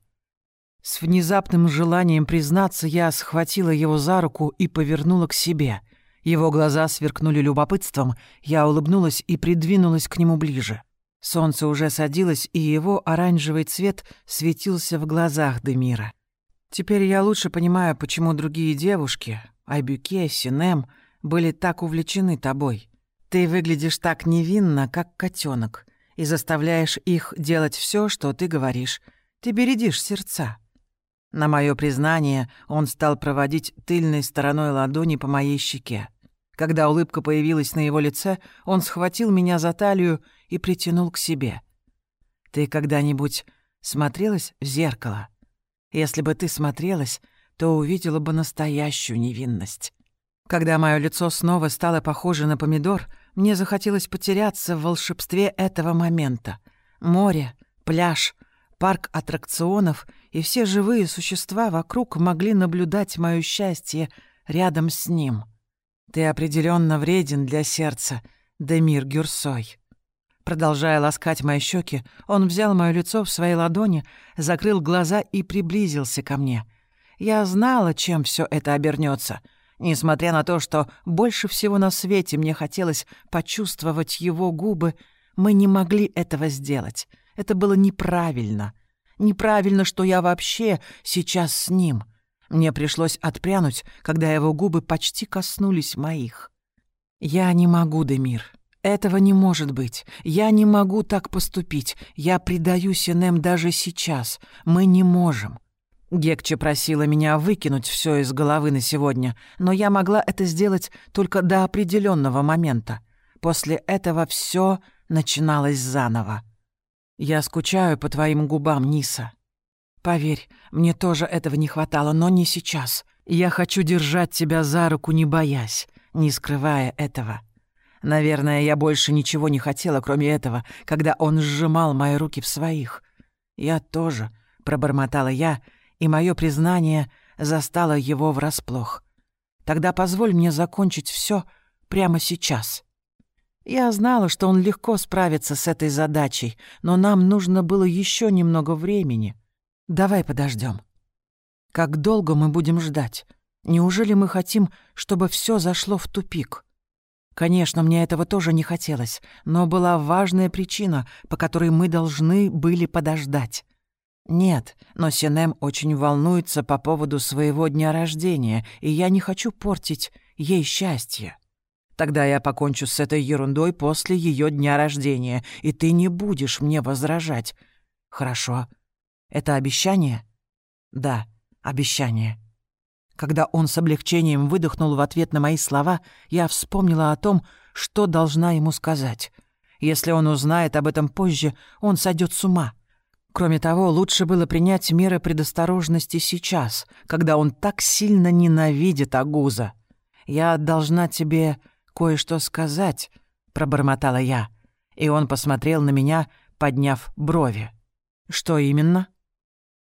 С внезапным желанием признаться, я схватила его за руку и повернула к себе. Его глаза сверкнули любопытством, я улыбнулась и придвинулась к нему ближе. Солнце уже садилось, и его оранжевый цвет светился в глазах Демира. Теперь я лучше понимаю, почему другие девушки, Айбюке, Синем, были так увлечены тобой. Ты выглядишь так невинно, как котенок, и заставляешь их делать все, что ты говоришь. Ты бередишь сердца. На мое признание он стал проводить тыльной стороной ладони по моей щеке. Когда улыбка появилась на его лице, он схватил меня за талию и притянул к себе. «Ты когда-нибудь смотрелась в зеркало? Если бы ты смотрелась, то увидела бы настоящую невинность». Когда мое лицо снова стало похоже на помидор, мне захотелось потеряться в волшебстве этого момента. Море, пляж, парк аттракционов и все живые существа вокруг могли наблюдать мое счастье рядом с ним. Ты определенно вреден для сердца, Демир Гюрсой. Продолжая ласкать мои щеки, он взял мое лицо в свои ладони, закрыл глаза и приблизился ко мне. Я знала, чем все это обернется, несмотря на то, что больше всего на свете мне хотелось почувствовать его губы, мы не могли этого сделать. Это было неправильно. Неправильно, что я вообще сейчас с ним. Мне пришлось отпрянуть, когда его губы почти коснулись моих. «Я не могу, Демир. Этого не может быть. Я не могу так поступить. Я предаю Синем даже сейчас. Мы не можем». Гекче просила меня выкинуть все из головы на сегодня, но я могла это сделать только до определенного момента. После этого все начиналось заново. Я скучаю по твоим губам, Ниса. Поверь, мне тоже этого не хватало, но не сейчас. Я хочу держать тебя за руку, не боясь, не скрывая этого. Наверное, я больше ничего не хотела, кроме этого, когда он сжимал мои руки в своих. Я тоже, пробормотала я, и мое признание застало его врасплох. Тогда позволь мне закончить все прямо сейчас. Я знала, что он легко справится с этой задачей, но нам нужно было еще немного времени. Давай подождем. Как долго мы будем ждать? Неужели мы хотим, чтобы все зашло в тупик? Конечно, мне этого тоже не хотелось, но была важная причина, по которой мы должны были подождать. Нет, но Синем очень волнуется по поводу своего дня рождения, и я не хочу портить ей счастье. Тогда я покончу с этой ерундой после ее дня рождения, и ты не будешь мне возражать. Хорошо. Это обещание? Да, обещание. Когда он с облегчением выдохнул в ответ на мои слова, я вспомнила о том, что должна ему сказать. Если он узнает об этом позже, он сойдет с ума. Кроме того, лучше было принять меры предосторожности сейчас, когда он так сильно ненавидит Агуза. Я должна тебе кое-что сказать», — пробормотала я. И он посмотрел на меня, подняв брови. «Что именно?»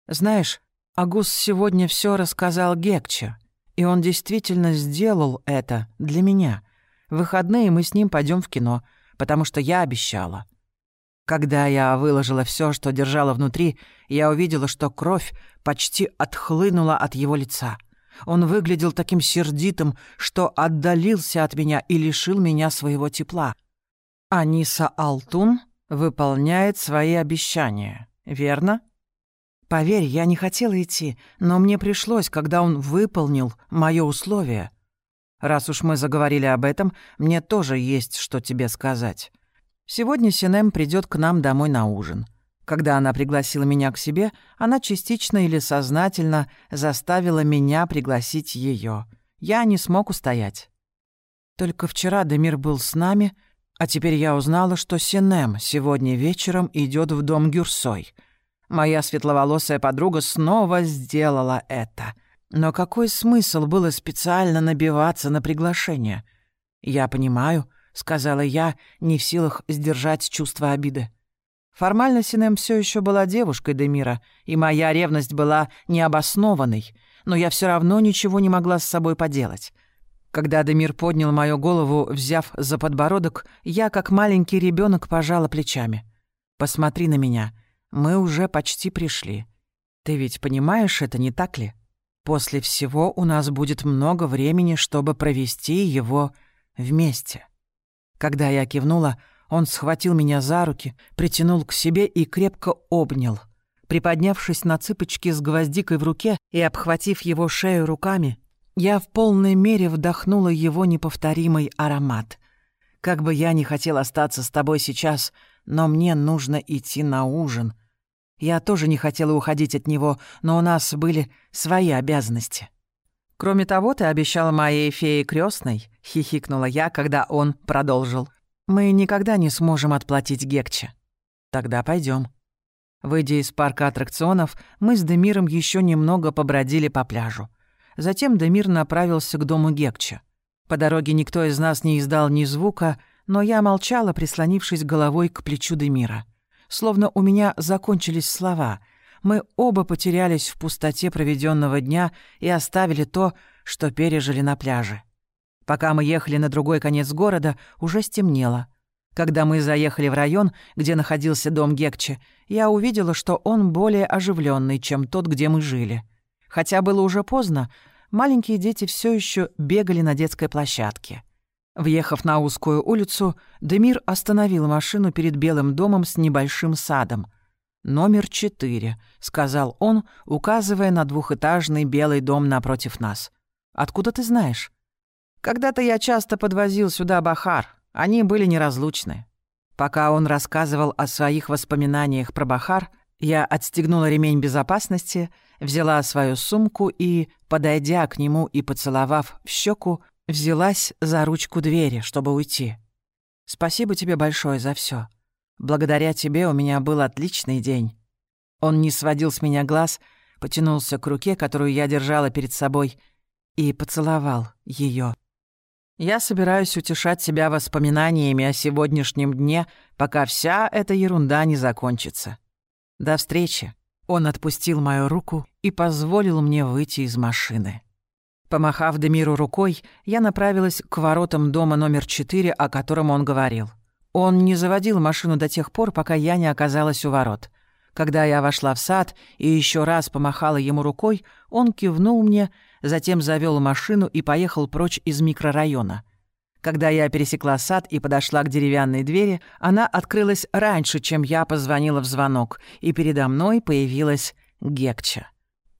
«Знаешь, Агус сегодня все рассказал Гекче, и он действительно сделал это для меня. В выходные мы с ним пойдем в кино, потому что я обещала». Когда я выложила все, что держала внутри, я увидела, что кровь почти отхлынула от его лица. Он выглядел таким сердитым, что отдалился от меня и лишил меня своего тепла. Аниса Алтун выполняет свои обещания, верно? Поверь, я не хотела идти, но мне пришлось, когда он выполнил мое условие. Раз уж мы заговорили об этом, мне тоже есть что тебе сказать. Сегодня Синем придет к нам домой на ужин. Когда она пригласила меня к себе, она частично или сознательно заставила меня пригласить ее. Я не смог устоять. Только вчера Демир был с нами, а теперь я узнала, что Синем сегодня вечером идет в дом Гюрсой. Моя светловолосая подруга снова сделала это. Но какой смысл было специально набиваться на приглашение? «Я понимаю», — сказала я, не в силах сдержать чувство обиды. Формально Синем все еще была девушкой Демира, и моя ревность была необоснованной, но я все равно ничего не могла с собой поделать. Когда Демир поднял мою голову, взяв за подбородок, я, как маленький ребенок, пожала плечами. «Посмотри на меня. Мы уже почти пришли. Ты ведь понимаешь это, не так ли? После всего у нас будет много времени, чтобы провести его вместе. Когда я кивнула, он схватил меня за руки, притянул к себе и крепко обнял. Приподнявшись на цыпочки с гвоздикой в руке и обхватив его шею руками, я в полной мере вдохнула его неповторимый аромат. Как бы я ни хотел остаться с тобой сейчас, но мне нужно идти на ужин — я тоже не хотела уходить от него, но у нас были свои обязанности. Кроме того, ты обещала моей фее крестной, хихикнула я, когда он продолжил. Мы никогда не сможем отплатить Гекче. Тогда пойдем. Выйдя из парка аттракционов, мы с Демиром еще немного побродили по пляжу. Затем Демир направился к дому Гекче. По дороге никто из нас не издал ни звука, но я молчала, прислонившись головой к плечу Демира словно у меня закончились слова. Мы оба потерялись в пустоте проведенного дня и оставили то, что пережили на пляже. Пока мы ехали на другой конец города, уже стемнело. Когда мы заехали в район, где находился дом Гекче, я увидела, что он более оживленный, чем тот, где мы жили. Хотя было уже поздно, маленькие дети все еще бегали на детской площадке. Въехав на узкую улицу, Демир остановил машину перед белым домом с небольшим садом. «Номер четыре», — сказал он, указывая на двухэтажный белый дом напротив нас. «Откуда ты знаешь?» «Когда-то я часто подвозил сюда Бахар. Они были неразлучны». Пока он рассказывал о своих воспоминаниях про Бахар, я отстегнула ремень безопасности, взяла свою сумку и, подойдя к нему и поцеловав в щеку, Взялась за ручку двери, чтобы уйти. Спасибо тебе большое за все. Благодаря тебе у меня был отличный день. Он не сводил с меня глаз, потянулся к руке, которую я держала перед собой, и поцеловал ее. Я собираюсь утешать себя воспоминаниями о сегодняшнем дне, пока вся эта ерунда не закончится. До встречи. Он отпустил мою руку и позволил мне выйти из машины. Помахав Демиру рукой, я направилась к воротам дома номер 4, о котором он говорил. Он не заводил машину до тех пор, пока я не оказалась у ворот. Когда я вошла в сад и еще раз помахала ему рукой, он кивнул мне, затем завел машину и поехал прочь из микрорайона. Когда я пересекла сад и подошла к деревянной двери, она открылась раньше, чем я позвонила в звонок, и передо мной появилась Гекча.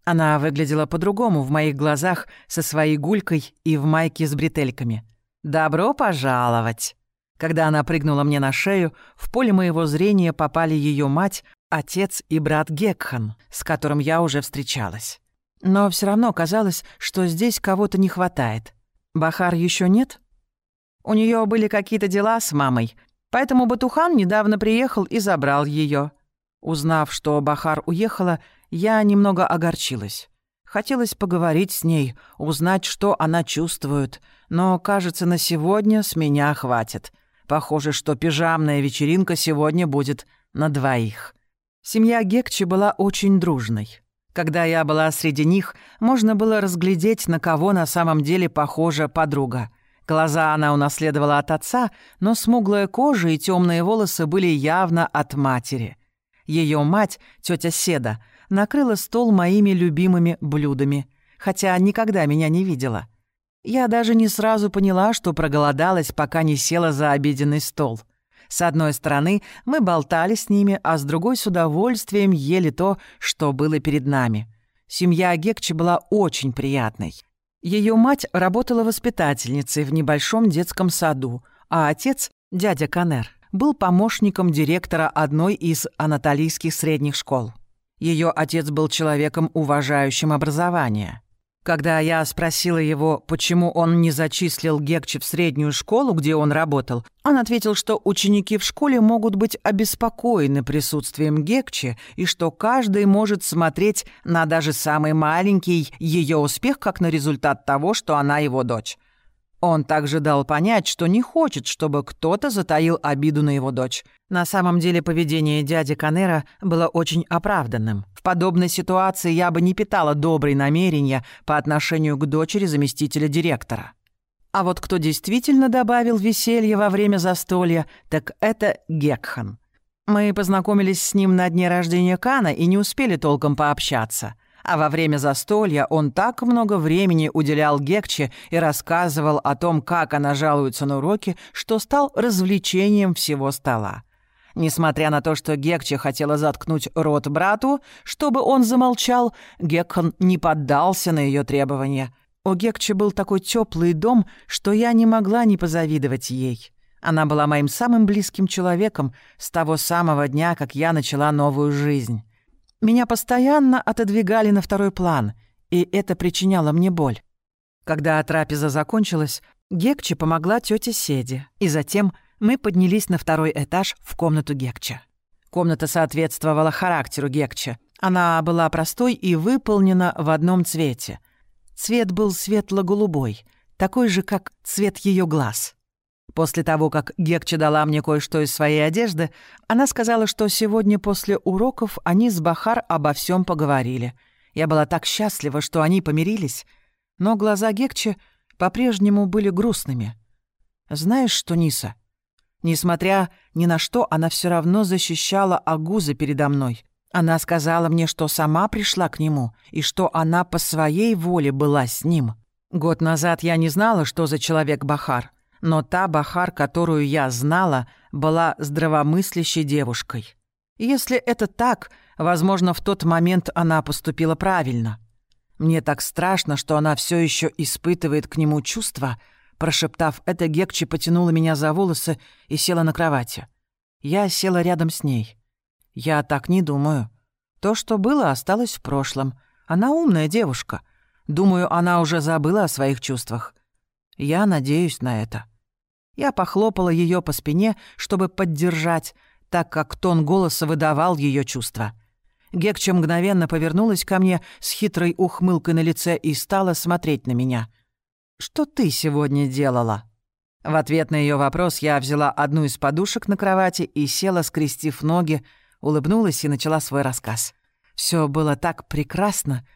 Она выглядела по-другому в моих глазах со своей гулькой и в майке с бретельками. «Добро пожаловать!» Когда она прыгнула мне на шею, в поле моего зрения попали ее мать, отец и брат Гекхан, с которым я уже встречалась. Но все равно казалось, что здесь кого-то не хватает. Бахар еще нет? У нее были какие-то дела с мамой, поэтому Батухан недавно приехал и забрал ее. Узнав, что Бахар уехала, я немного огорчилась. Хотелось поговорить с ней, узнать, что она чувствует, но, кажется, на сегодня с меня хватит. Похоже, что пижамная вечеринка сегодня будет на двоих. Семья Гекчи была очень дружной. Когда я была среди них, можно было разглядеть, на кого на самом деле похожа подруга. Глаза она унаследовала от отца, но смуглая кожа и темные волосы были явно от матери. Ее мать, тетя Седа, накрыла стол моими любимыми блюдами, хотя никогда меня не видела. Я даже не сразу поняла, что проголодалась, пока не села за обеденный стол. С одной стороны, мы болтали с ними, а с другой с удовольствием ели то, что было перед нами. Семья Гекчи была очень приятной. Ее мать работала воспитательницей в небольшом детском саду, а отец, дядя Канер, был помощником директора одной из анатолийских средних школ. Ее отец был человеком, уважающим образование. Когда я спросила его, почему он не зачислил Гекчи в среднюю школу, где он работал, он ответил, что ученики в школе могут быть обеспокоены присутствием Гекчи и что каждый может смотреть на даже самый маленький ее успех как на результат того, что она его дочь. Он также дал понять, что не хочет, чтобы кто-то затаил обиду на его дочь. На самом деле поведение дяди Канера было очень оправданным. В подобной ситуации я бы не питала добрые намерения по отношению к дочери заместителя директора. А вот кто действительно добавил веселье во время застолья, так это Гекхан. Мы познакомились с ним на дне рождения Кана и не успели толком пообщаться. А во время застолья он так много времени уделял Гекче и рассказывал о том, как она жалуется на уроки, что стал развлечением всего стола. Несмотря на то, что Гекче хотела заткнуть рот брату, чтобы он замолчал, Гекхан не поддался на ее требования. У Гекче был такой теплый дом, что я не могла не позавидовать ей. Она была моим самым близким человеком с того самого дня, как я начала новую жизнь. Меня постоянно отодвигали на второй план, и это причиняло мне боль. Когда трапеза закончилась, Гекче помогла тете Седе, и затем мы поднялись на второй этаж в комнату Гекча. Комната соответствовала характеру Гекча. Она была простой и выполнена в одном цвете. Цвет был светло-голубой, такой же, как цвет ее глаз. После того, как Гекча дала мне кое-что из своей одежды, она сказала, что сегодня после уроков они с Бахар обо всем поговорили. Я была так счастлива, что они помирились, но глаза Гекчи по-прежнему были грустными. Знаешь что, Ниса? Несмотря ни на что, она все равно защищала Агуза передо мной. Она сказала мне, что сама пришла к нему и что она по своей воле была с ним. Год назад я не знала, что за человек Бахар но та Бахар, которую я знала, была здравомыслящей девушкой. Если это так, возможно, в тот момент она поступила правильно. Мне так страшно, что она все еще испытывает к нему чувства. Прошептав это, Гекчи потянула меня за волосы и села на кровати. Я села рядом с ней. Я так не думаю. То, что было, осталось в прошлом. Она умная девушка. Думаю, она уже забыла о своих чувствах. Я надеюсь на это. Я похлопала ее по спине, чтобы поддержать, так как тон голоса выдавал ее чувства. Гекча мгновенно повернулась ко мне с хитрой ухмылкой на лице и стала смотреть на меня. «Что ты сегодня делала?» В ответ на ее вопрос я взяла одну из подушек на кровати и села, скрестив ноги, улыбнулась и начала свой рассказ. Все было так прекрасно.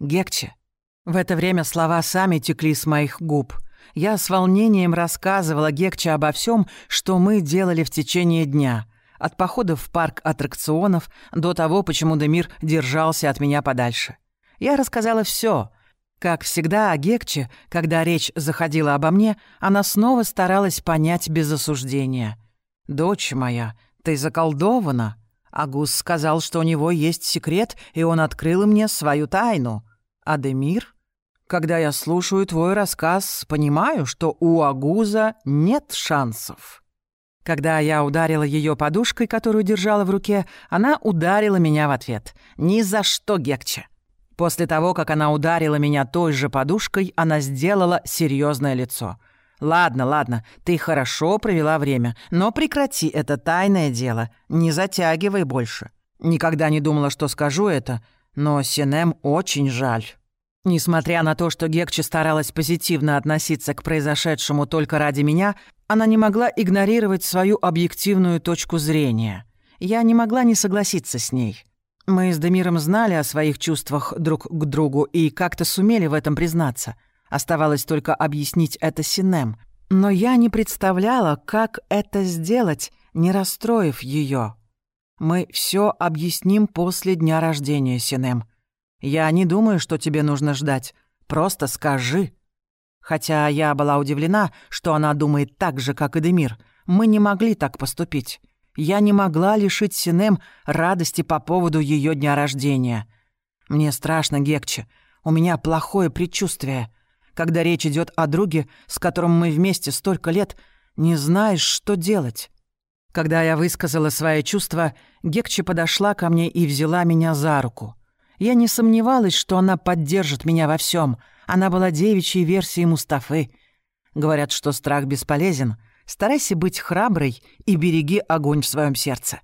Гекче. В это время слова сами текли с моих губ — я с волнением рассказывала Гекче обо всем, что мы делали в течение дня. От похода в парк аттракционов до того, почему Демир держался от меня подальше. Я рассказала все. Как всегда о Гекче, когда речь заходила обо мне, она снова старалась понять без осуждения. «Дочь моя, ты заколдована». Агус сказал, что у него есть секрет, и он открыл мне свою тайну. А Демир когда я слушаю твой рассказ, понимаю, что у Агуза нет шансов». Когда я ударила ее подушкой, которую держала в руке, она ударила меня в ответ. «Ни за что, Гекче!» После того, как она ударила меня той же подушкой, она сделала серьезное лицо. «Ладно, ладно, ты хорошо провела время, но прекрати это тайное дело, не затягивай больше. Никогда не думала, что скажу это, но Синем очень жаль». Несмотря на то, что Гекчи старалась позитивно относиться к произошедшему только ради меня, она не могла игнорировать свою объективную точку зрения. Я не могла не согласиться с ней. Мы с Демиром знали о своих чувствах друг к другу и как-то сумели в этом признаться. Оставалось только объяснить это Синем. Но я не представляла, как это сделать, не расстроив ее. Мы все объясним после дня рождения Синем. Я не думаю, что тебе нужно ждать. Просто скажи». Хотя я была удивлена, что она думает так же, как и Демир. Мы не могли так поступить. Я не могла лишить Синем радости по поводу ее дня рождения. Мне страшно, Гекче. У меня плохое предчувствие. Когда речь идет о друге, с которым мы вместе столько лет, не знаешь, что делать. Когда я высказала свои чувства, Гекче подошла ко мне и взяла меня за руку. Я не сомневалась, что она поддержит меня во всем. Она была девичьей версией Мустафы. Говорят, что страх бесполезен. Старайся быть храброй и береги огонь в своем сердце.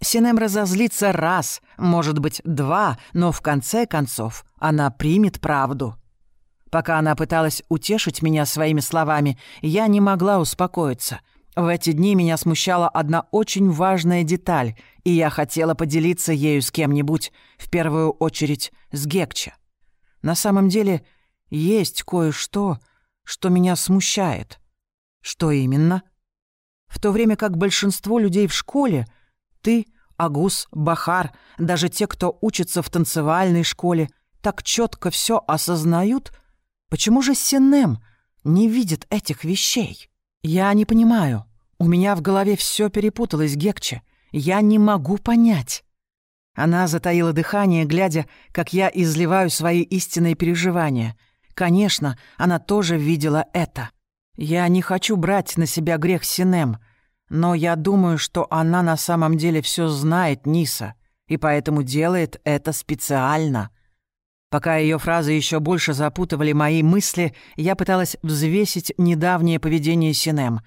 Синем разозлится раз, может быть, два, но в конце концов она примет правду. Пока она пыталась утешить меня своими словами, я не могла успокоиться — в эти дни меня смущала одна очень важная деталь, и я хотела поделиться ею с кем-нибудь, в первую очередь с Гекча. На самом деле, есть кое-что, что меня смущает. Что именно? В то время как большинство людей в школе, Ты, Агус, Бахар, даже те, кто учится в танцевальной школе, так четко все осознают. Почему же Синем не видит этих вещей? Я не понимаю. У меня в голове все перепуталось, Гекче. Я не могу понять. Она затаила дыхание, глядя, как я изливаю свои истинные переживания. Конечно, она тоже видела это. Я не хочу брать на себя грех Синем, но я думаю, что она на самом деле все знает, Ниса, и поэтому делает это специально. Пока ее фразы еще больше запутывали мои мысли, я пыталась взвесить недавнее поведение Синем.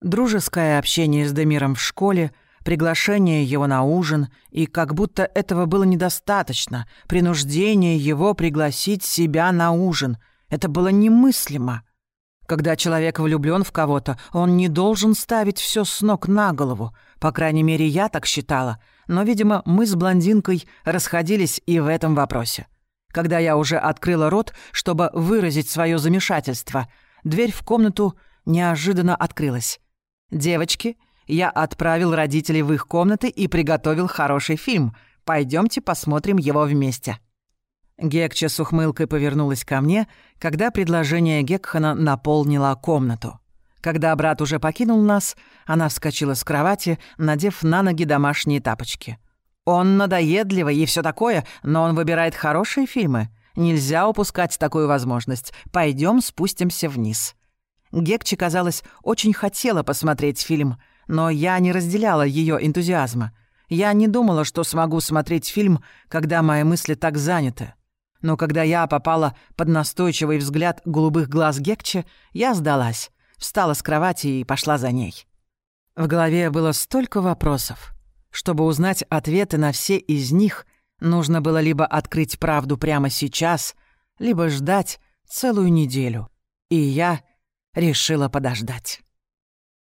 Дружеское общение с Демиром в школе — приглашение его на ужин, и как будто этого было недостаточно, принуждение его пригласить себя на ужин. Это было немыслимо. Когда человек влюблен в кого-то, он не должен ставить все с ног на голову. По крайней мере, я так считала. Но, видимо, мы с блондинкой расходились и в этом вопросе. Когда я уже открыла рот, чтобы выразить свое замешательство, дверь в комнату неожиданно открылась. «Девочки, я отправил родителей в их комнаты и приготовил хороший фильм. Пойдемте посмотрим его вместе». Гекча с ухмылкой повернулась ко мне, когда предложение Гекхана наполнило комнату. Когда брат уже покинул нас, она вскочила с кровати, надев на ноги домашние тапочки. «Он надоедливый и все такое, но он выбирает хорошие фильмы. Нельзя упускать такую возможность. Пойдем спустимся вниз». Гекче, казалось, очень хотела посмотреть фильм — но я не разделяла ее энтузиазма. Я не думала, что смогу смотреть фильм, когда мои мысли так заняты. Но когда я попала под настойчивый взгляд голубых глаз Гекче, я сдалась, встала с кровати и пошла за ней. В голове было столько вопросов. Чтобы узнать ответы на все из них, нужно было либо открыть правду прямо сейчас, либо ждать целую неделю. И я решила подождать.